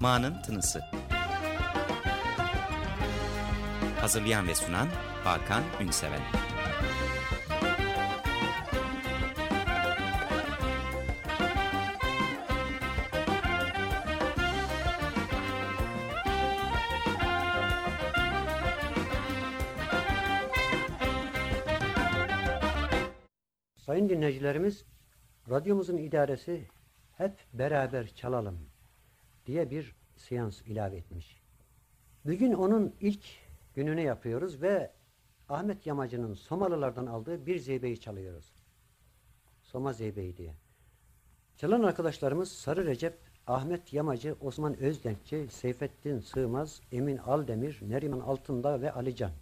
Ma'nın Tınısı. Hazırlayan ve sunan Hakan Ünseven. Sayın dinleyicilerimiz, radyomuzun idaresi hep beraber çalalım diye bir seans ilave etmiş. Bugün onun ilk gününü yapıyoruz ve Ahmet Yamacı'nın Somalılardan aldığı bir zeybeyi çalıyoruz. Soma zeybeyi diye. Çalan arkadaşlarımız Sarı Recep, Ahmet Yamacı, Osman Özdenkçi, Seyfettin Sığmaz, Emin Aldemir, Neriman Altındağ ve Alican.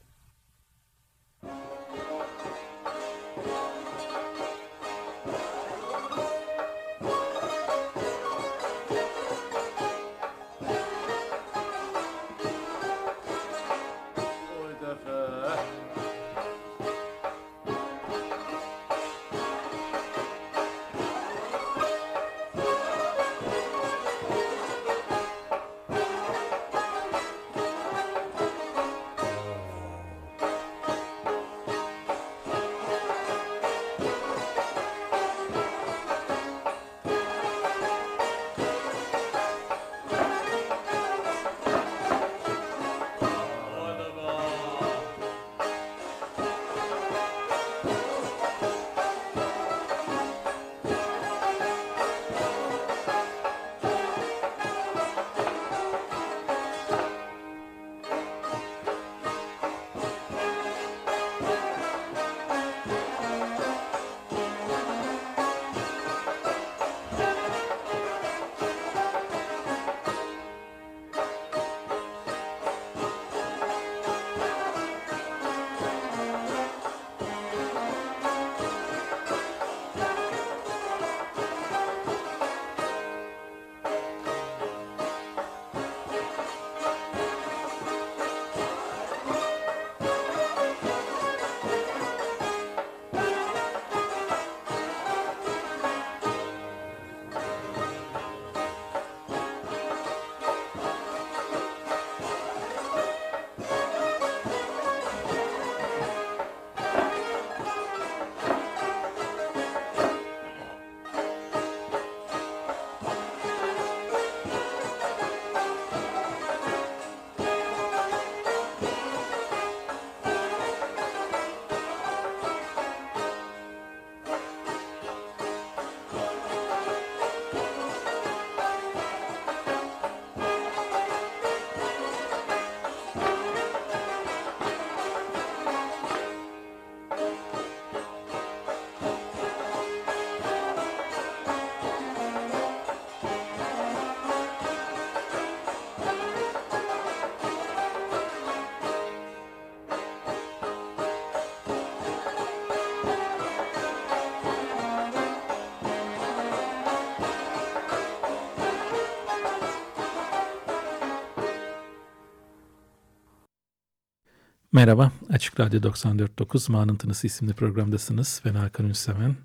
Merhaba, Açık Radyo 94.9 Mağanın Tınısı isimli programdasınız. Ben Hakan Ünseven.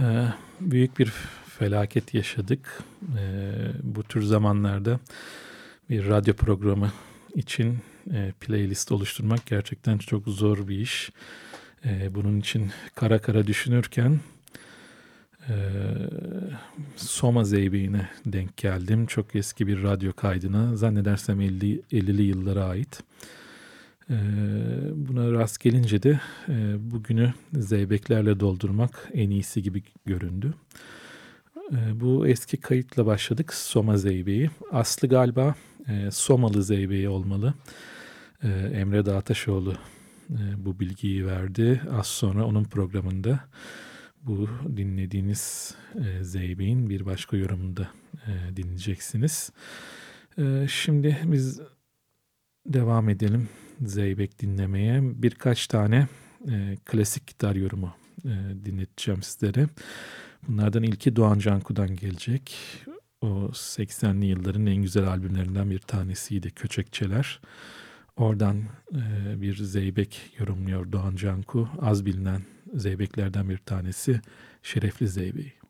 Ee, büyük bir felaket yaşadık. Ee, bu tür zamanlarda bir radyo programı için e, playlist oluşturmak gerçekten çok zor bir iş. E, bunun için kara kara düşünürken e, Soma Zeybeğine denk geldim. Çok eski bir radyo kaydına zannedersem 50, 50'li yıllara ait. Buna rast gelince de bugünü zeybeklerle doldurmak en iyisi gibi göründü. Bu eski kayıtla başladık Soma Zeybeği. Aslı galiba Somalı Zeybeği olmalı. Emre Dağtaşoğlu bu bilgiyi verdi. Az sonra onun programında bu dinlediğiniz Zeybeğin bir başka yorumunda dinleyeceksiniz. Şimdi biz devam edelim Zeybek dinlemeye. Birkaç tane e, klasik gitar yorumu e, dinleteceğim sizlere. Bunlardan ilki Doğan Canku'dan gelecek. O 80'li yılların en güzel albümlerinden bir tanesiydi Köçekçeler. Oradan e, bir zeybek yorumluyor Doğan Canku. Az bilinen zeybeklerden bir tanesi Şerefli Zeybeği.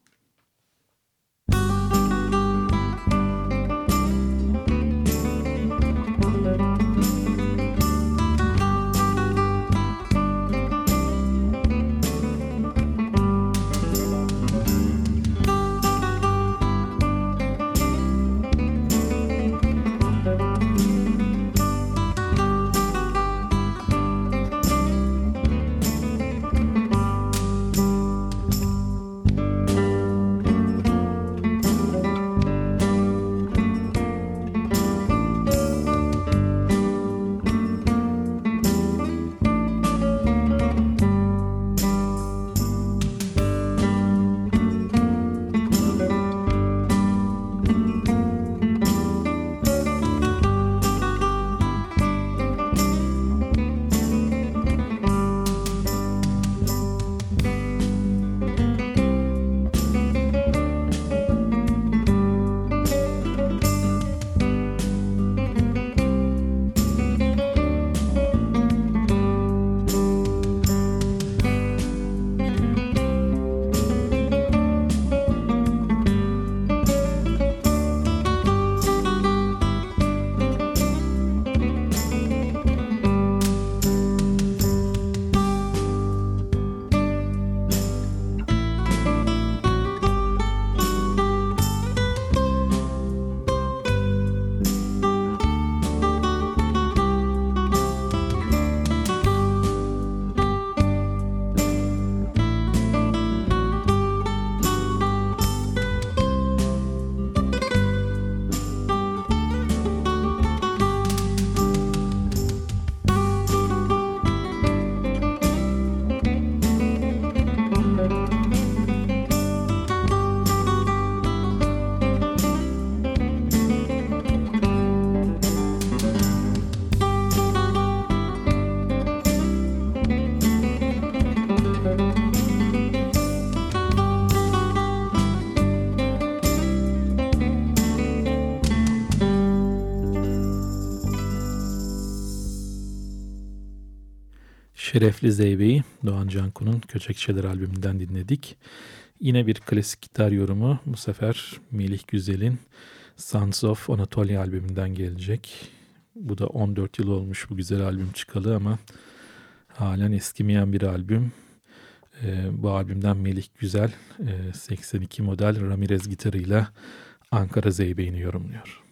Şerefli Zeybe'yi Doğan Canku'nun Köçekçeler albümünden dinledik. Yine bir klasik gitar yorumu bu sefer Melih Güzel'in Sons of Anatolia albümünden gelecek. Bu da 14 yıl olmuş bu güzel albüm çıkalı ama halen eskimeyen bir albüm. Ee, bu albümden Melih Güzel e, 82 model Ramirez gitarıyla Ankara Zeybe'ini yorumluyor.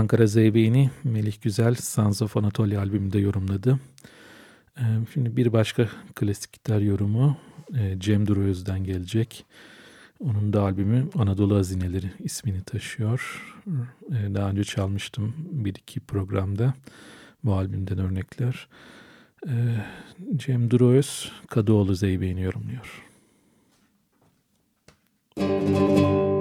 Ankara Zeybeğini Melih Güzel Sons of Anatolia albümünde yorumladı. Ee, şimdi bir başka klasik gitar yorumu e, Cem Duruyöz'den gelecek. Onun da albümü Anadolu Hazineleri ismini taşıyor. Ee, daha önce çalmıştım bir iki programda bu albümden örnekler. Ee, Cem Duruyöz Kadıoğlu Zeybeğini yorumluyor. Müzik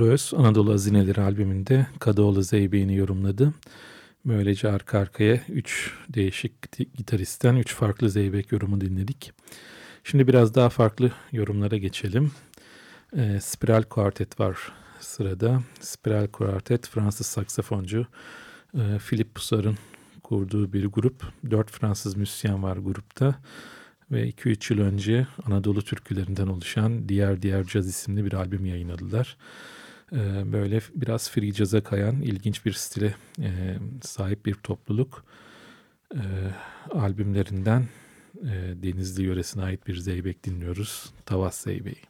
Cem Duröz Anadolu Azineleri albümünde Kadıoğlu Zeybe'ini yorumladı. Böylece arka arkaya üç değişik gitaristten üç farklı Zeybek yorumu dinledik. Şimdi biraz daha farklı yorumlara geçelim. E, Spiral Quartet var sırada. Spiral Quartet Fransız saksafoncu e, Philip Poussard'ın kurduğu bir grup. Dört Fransız müzisyen var grupta. Ve 2-3 yıl önce Anadolu türkülerinden oluşan Diğer Diğer Caz isimli bir albüm yayınladılar. E, böyle biraz free jazz'a kayan ilginç bir stile e, sahip bir topluluk. E, albümlerinden e, Denizli yöresine ait bir zeybek dinliyoruz. Tavas Zeybeği.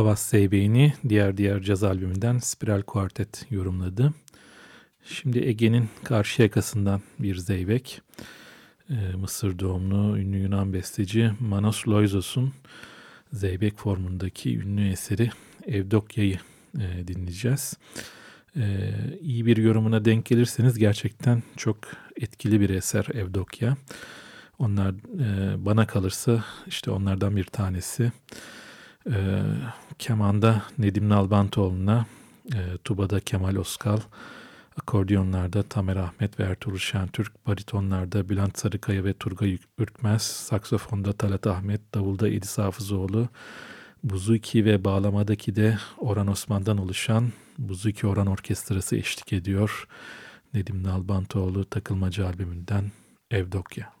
Havas Zeybeğini diğer diğer caz albümünden Spiral Quartet yorumladı. Şimdi Ege'nin karşı yakasından bir zeybek. Ee, Mısır doğumlu ünlü Yunan besteci Manos Loizos'un zeybek formundaki ünlü eseri Evdokya'yı e, dinleyeceğiz. E, iyi bir yorumuna denk gelirseniz gerçekten çok etkili bir eser Evdokya. Onlar e, bana kalırsa işte onlardan bir tanesi. E, kemanda Nedim Nalbantoğlu'na, e, tubada Kemal Oskal, akordiyonlarda Tamer Ahmet ve Ertuğrul Şentürk, baritonlarda Bülent Sarıkaya ve Turgay Ürkmez, saksafonda Talat Ahmet, davulda Edis Hafızoğlu, Buzuki ve bağlamadaki de Orhan Osman'dan oluşan Buzuki Orhan Orkestrası eşlik ediyor. Nedim Nalbantoğlu takılmacı albümünden Evdokya.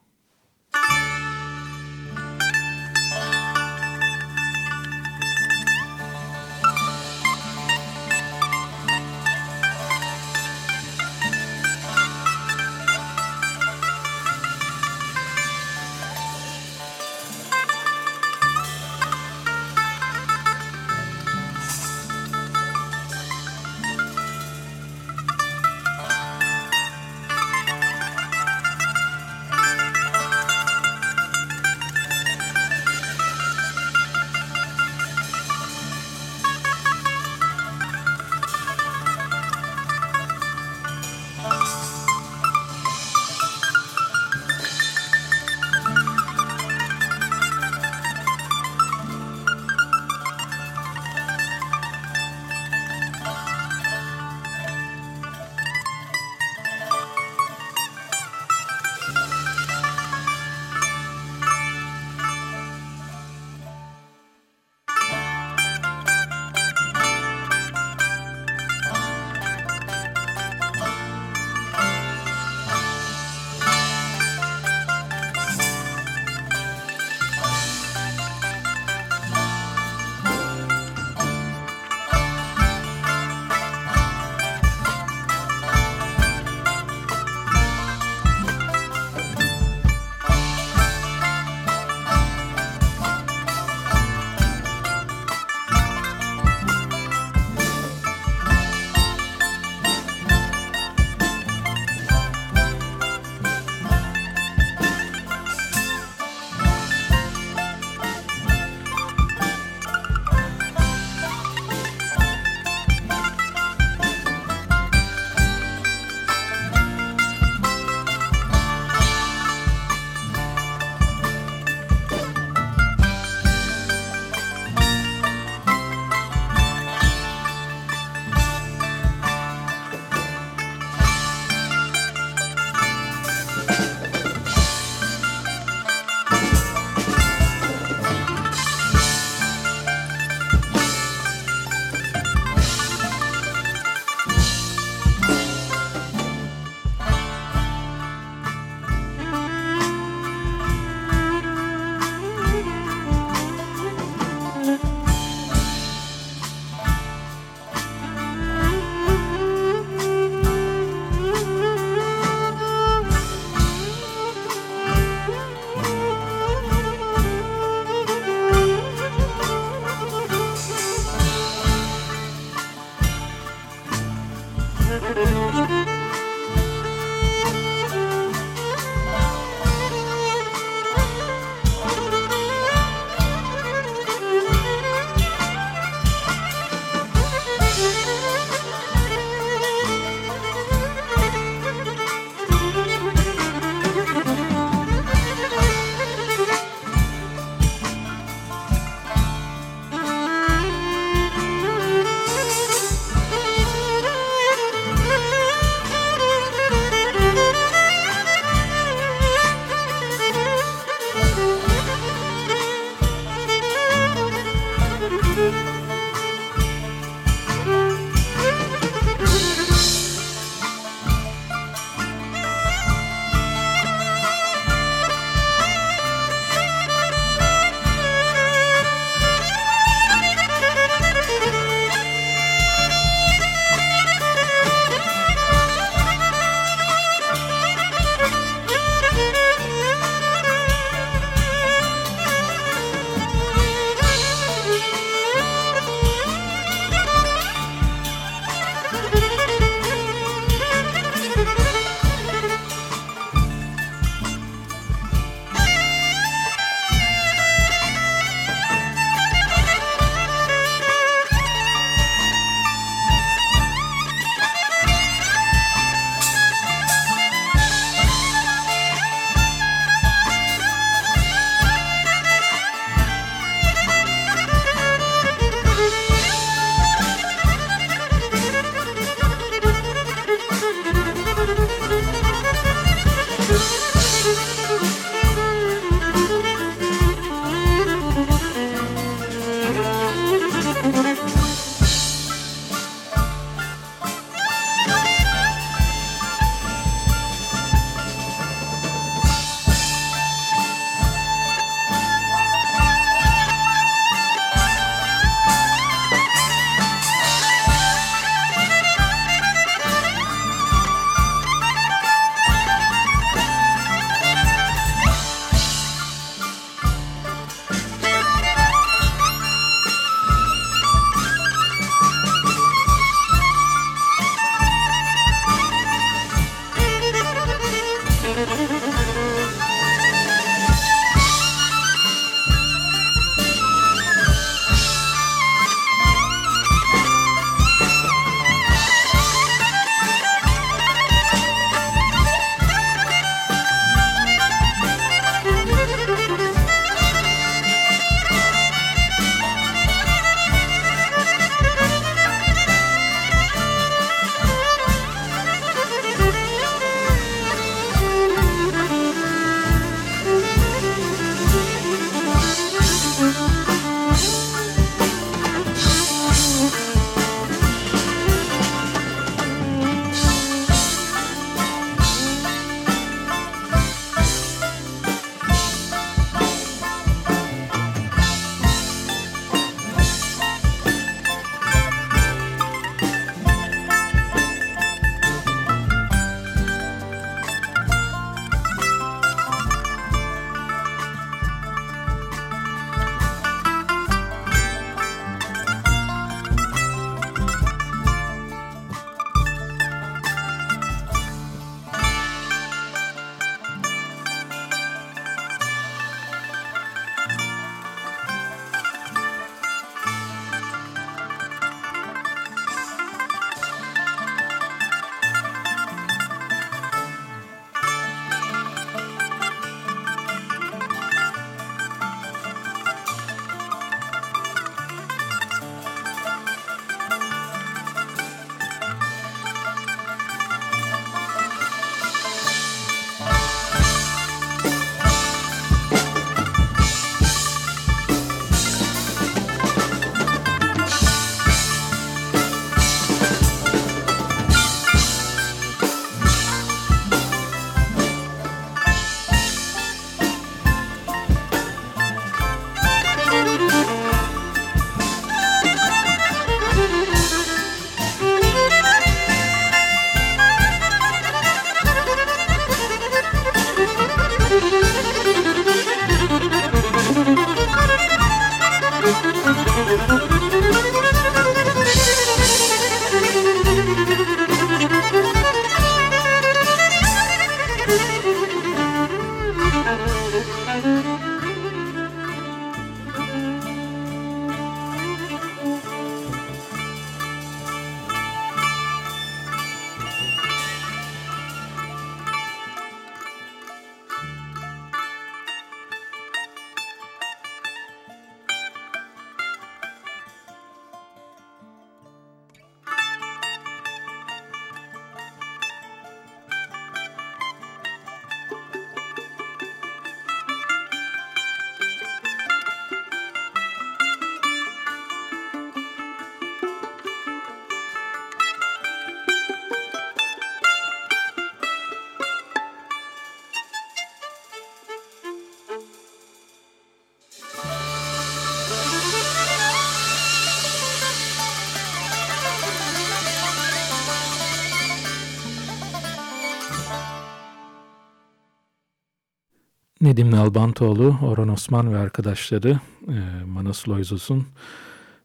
Nedim Nalbantoğlu, Orhan Osman ve arkadaşları e, Manas Loizos'un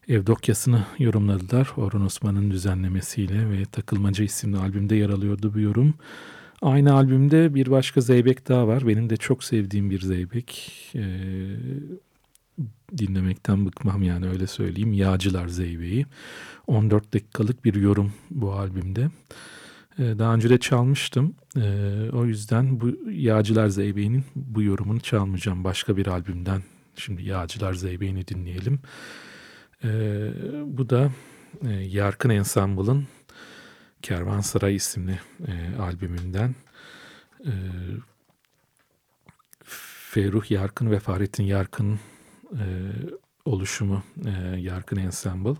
Evdokyası'nı yorumladılar. Orhan Osman'ın düzenlemesiyle ve Takılmaca isimli albümde yer alıyordu bu yorum. Aynı albümde bir başka zeybek daha var. Benim de çok sevdiğim bir zeybek. E, dinlemekten bıkmam yani öyle söyleyeyim. Yağcılar Zeybe'yi. 14 dakikalık bir yorum bu albümde. Ee, daha önce de çalmıştım. Ee, o yüzden bu Yağcılar Zeybe'nin bu yorumunu çalmayacağım. Başka bir albümden şimdi Yağcılar Zeybe'ni dinleyelim. Ee, bu da e, Yarkın Ensemble'ın Kervansaray isimli e, albümünden. Ferruh Yarkın ve Fahrettin Yarkın e, oluşumu Yarkın Ensemble.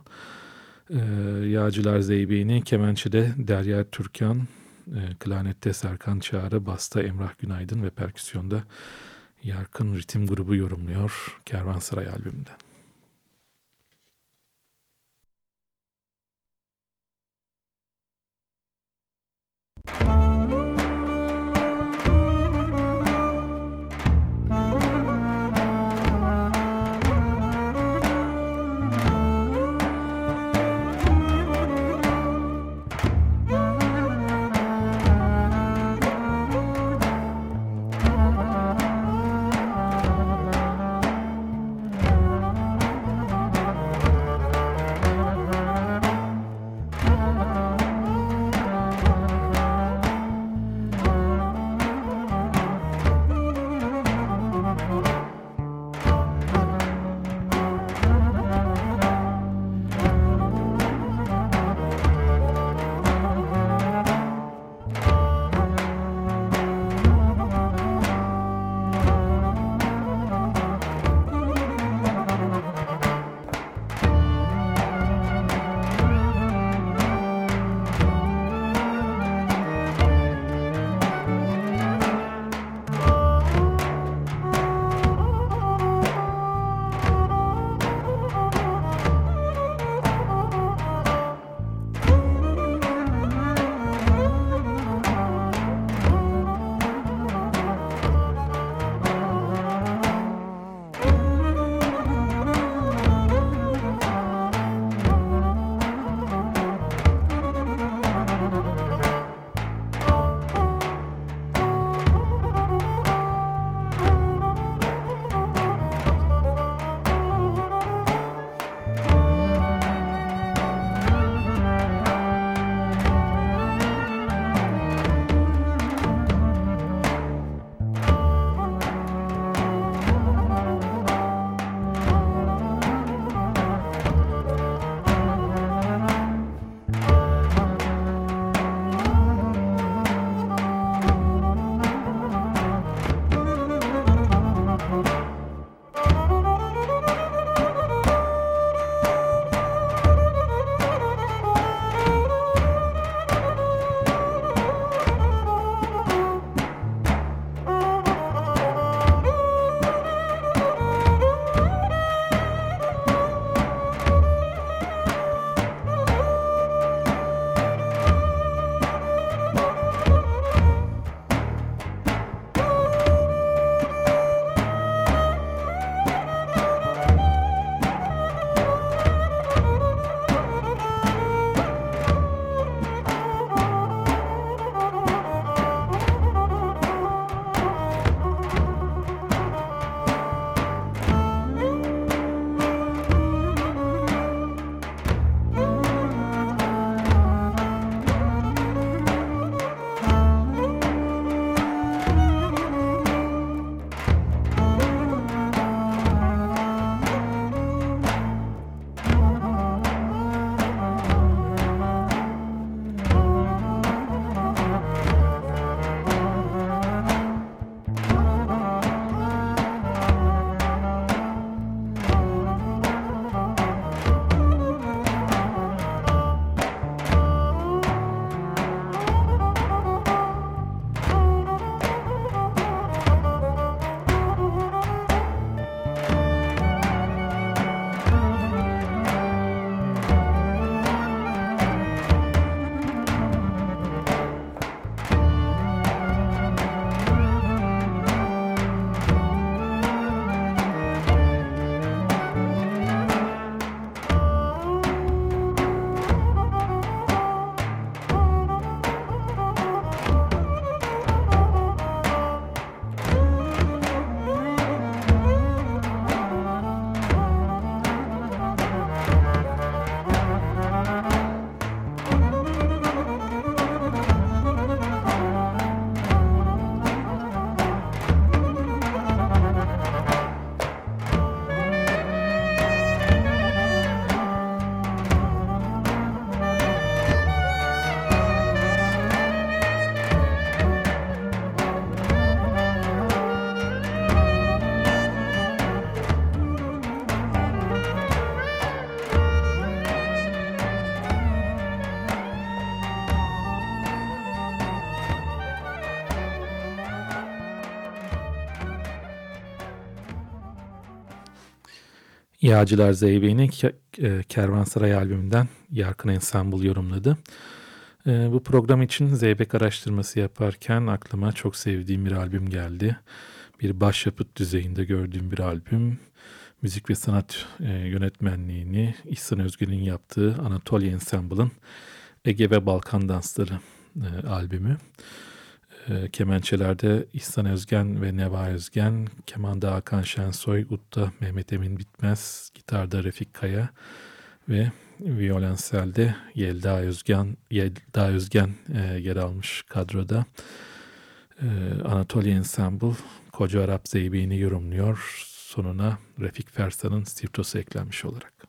E, Yağcılar Zeybe'ni Kemençe'de Derya Türkan, e, Klarnette Serkan Çağrı, Basta Emrah Günaydın ve Perküsyon'da Yarkın Ritim grubu yorumluyor Kervansaray albümünden. Yağcılar Zeybe'nin e, Kervansaray albümünden Yarkın Ensemble yorumladı. E, bu program için Zeybek araştırması yaparken aklıma çok sevdiğim bir albüm geldi. Bir başyapıt düzeyinde gördüğüm bir albüm. Müzik ve sanat e, yönetmenliğini İhsan Özgün'ün yaptığı Anatolia Ensemble'ın Ege ve Balkan Dansları albümü. E, kemençelerde İhsan Özgen ve Neva Özgen, kemanda Hakan Şensoy, utta Mehmet Emin Bitmez, gitarda Refik Kaya ve violenselde Yelda Özgen, Yelda Özgen e, yer almış kadroda. E, Anatolia Ensemble Koca Arap Zeybe'ini yorumluyor. Sonuna Refik Fersan'ın sirtosu eklenmiş olarak.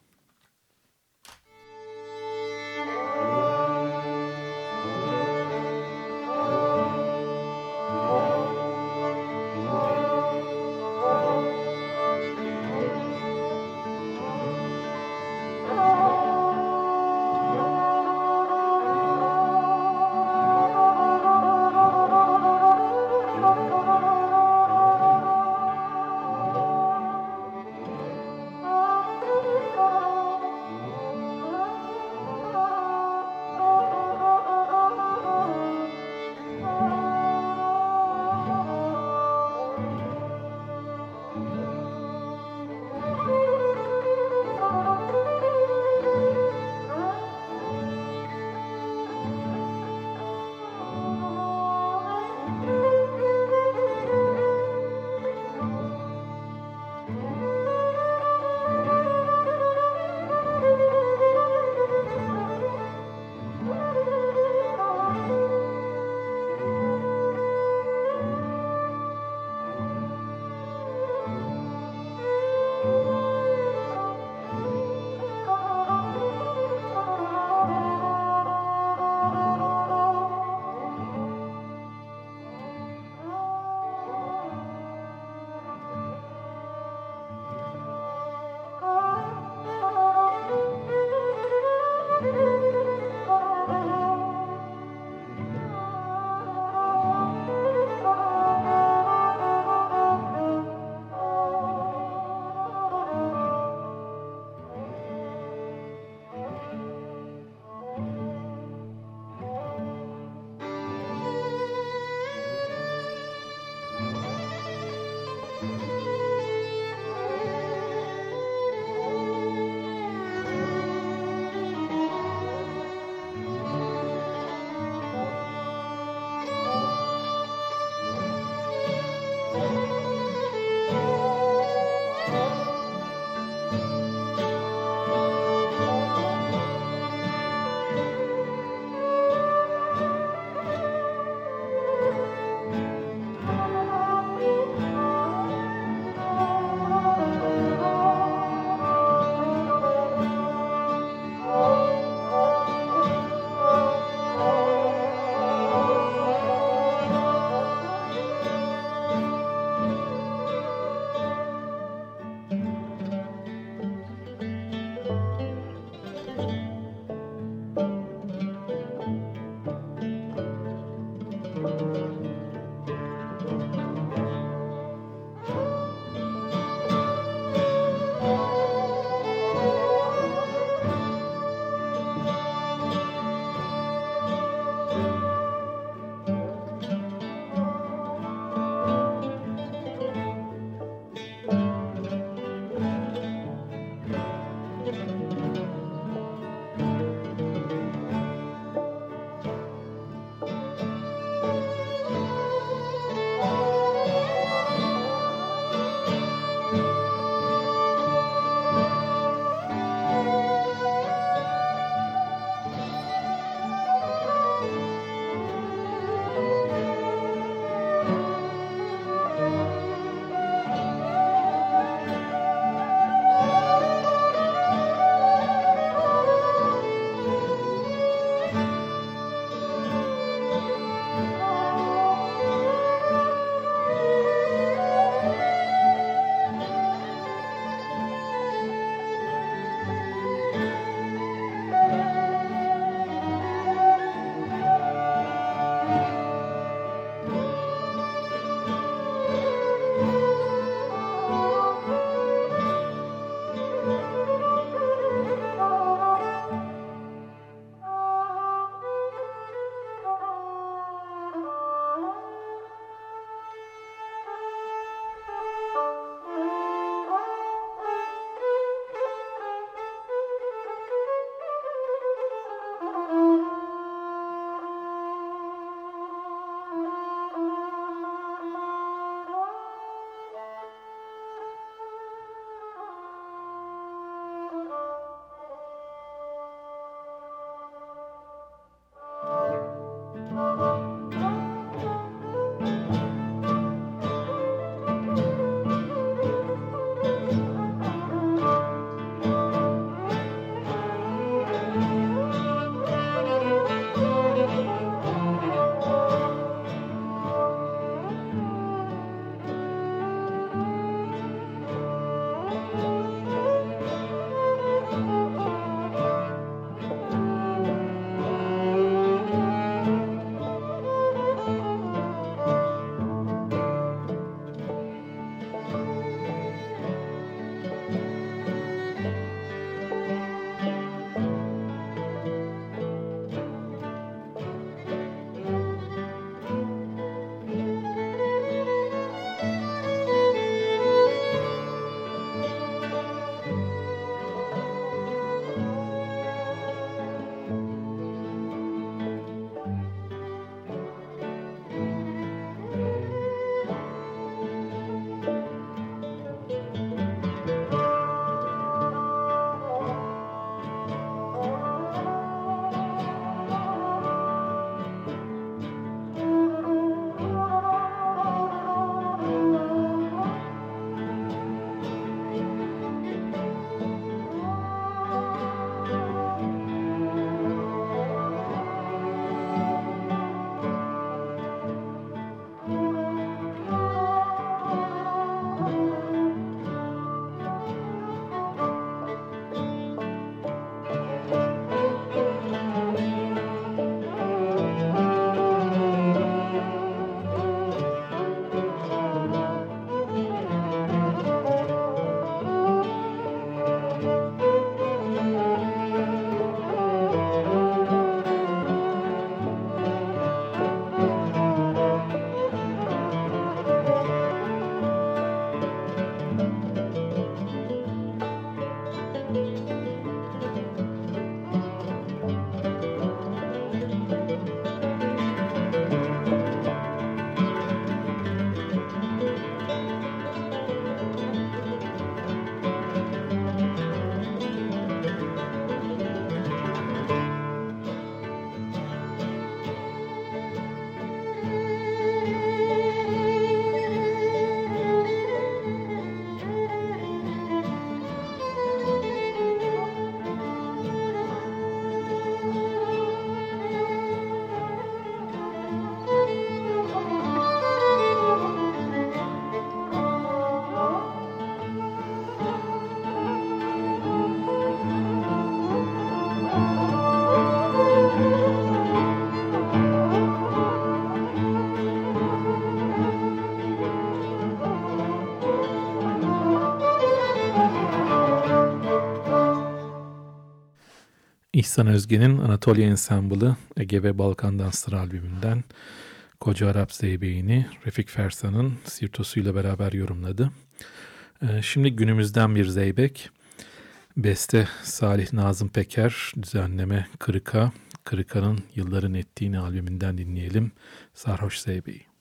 İhsan Özge'nin Anatolia Ensemble'ı Ege ve Balkan Dansları albümünden Koca Arap Zeybeğini Refik Fersan'ın sirtosuyla beraber yorumladı. Ee, şimdi günümüzden bir zeybek. Beste Salih Nazım Peker, düzenleme Kırıka, Kırıka'nın Yılların Ettiğini albümünden dinleyelim. Sarhoş Zeybeği.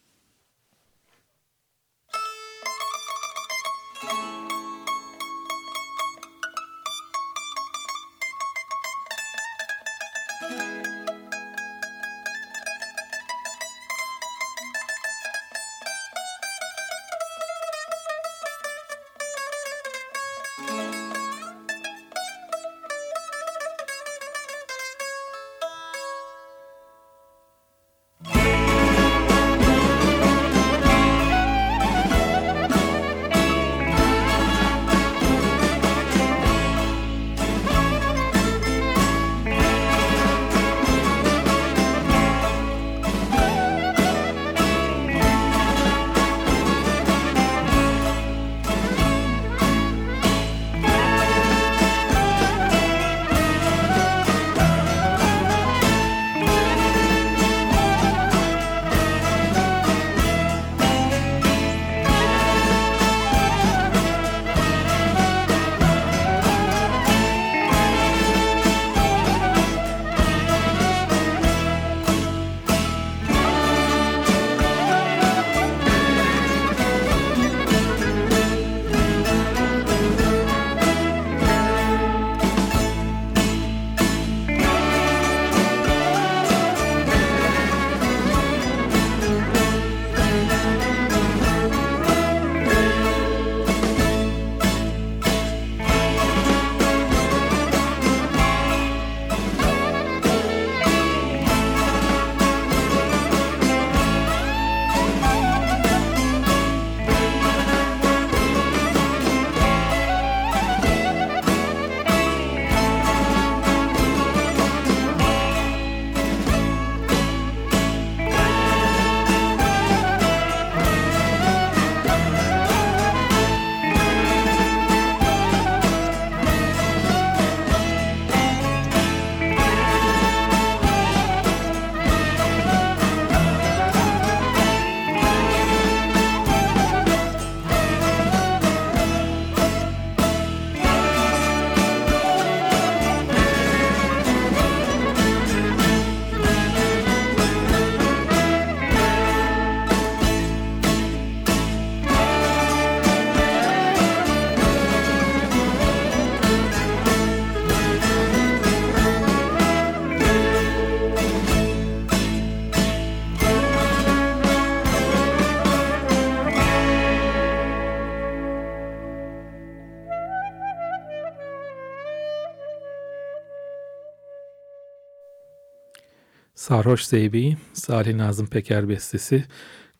Sarhoş Zeybe'yi Salih Nazım Peker bestesi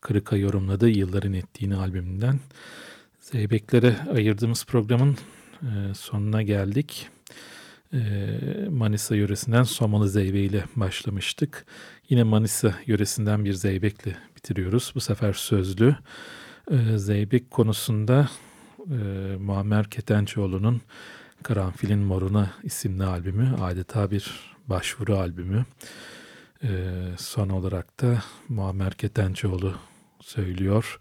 Kırık'a yorumladığı Yılların Ettiğini albümünden. Zeybeklere ayırdığımız programın e, sonuna geldik. E, Manisa yöresinden Somalı Zeybe ile başlamıştık. Yine Manisa yöresinden bir zeybekle bitiriyoruz. Bu sefer sözlü. E, zeybek konusunda Muammer Ketençoğlu'nun Karanfilin Moruna isimli albümü adeta bir başvuru albümü. Son olarak da Muammer Ketençoğlu söylüyor.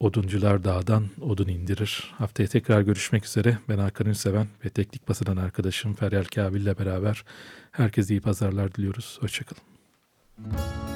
Oduncular dağdan odun indirir. Haftaya tekrar görüşmek üzere. Ben Hakan Ünseven ve teknik basıdan arkadaşım Feryal Kabil ile beraber herkese iyi pazarlar diliyoruz. Hoşçakalın. kabirimin